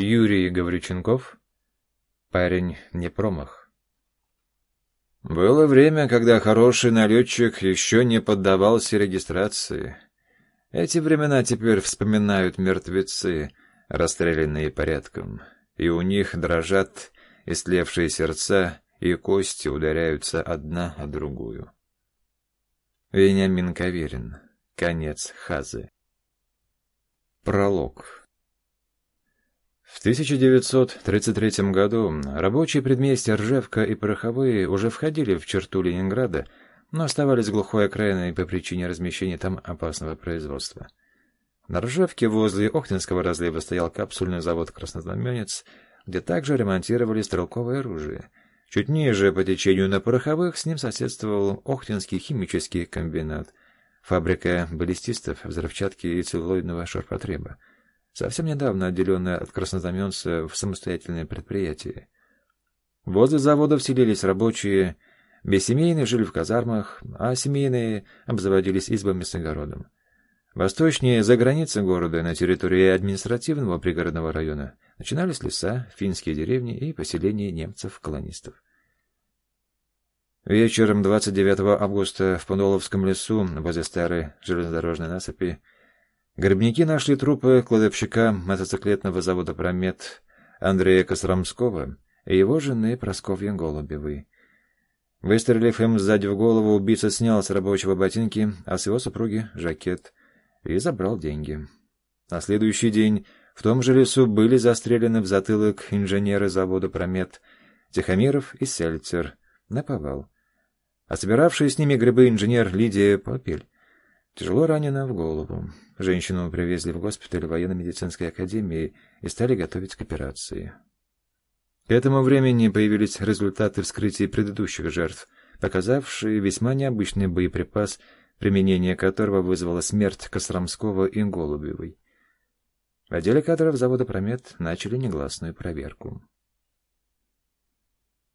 Юрий Гаврюченков. Парень не промах. Было время, когда хороший налетчик еще не поддавался регистрации. Эти времена теперь вспоминают мертвецы, расстрелянные порядком, и у них дрожат истлевшие сердца, и кости ударяются одна о другую. Вениамин Каверин. Конец Хазы. Пролог. В 1933 году рабочие предместья Ржевка и Пороховые уже входили в черту Ленинграда, но оставались глухой окраиной по причине размещения там опасного производства. На Ржевке возле Охтинского разлива стоял капсульный завод «Краснознаменец», где также ремонтировали стрелковое оружие. Чуть ниже, по течению на Пороховых, с ним соседствовал Охтинский химический комбинат, фабрика баллистистов, взрывчатки и целлулоидного ширпотреба совсем недавно отделенное от краснознаменца в самостоятельное предприятие. Возле завода вселились рабочие, бессемейные жили в казармах, а семейные обзаводились избами с огородом. Восточнее, за границей города, на территории административного пригородного района, начинались леса, финские деревни и поселения немцев-колонистов. Вечером 29 августа в Паноловском лесу, возле старой железнодорожной насыпи, Грибники нашли трупы кладовщика мотоциклетного завода «Промет» Андрея Косрамского и его жены Просковьи Голубевой. Выстрелив им сзади в голову, убийца снял с рабочего ботинки, а с его супруги — жакет, и забрал деньги. На следующий день в том же лесу были застрелены в затылок инженеры завода «Промет» Тихомиров и Сельцер на повал. А собиравший с ними грибы инженер Лидия Попель Тяжело ранена в голову. Женщину привезли в госпиталь военно-медицинской академии и стали готовить к операции. К этому времени появились результаты вскрытия предыдущих жертв, показавшие весьма необычный боеприпас, применение которого вызвало смерть Костромского и Голубевой. В отделе кадров завода «Промет» начали негласную проверку.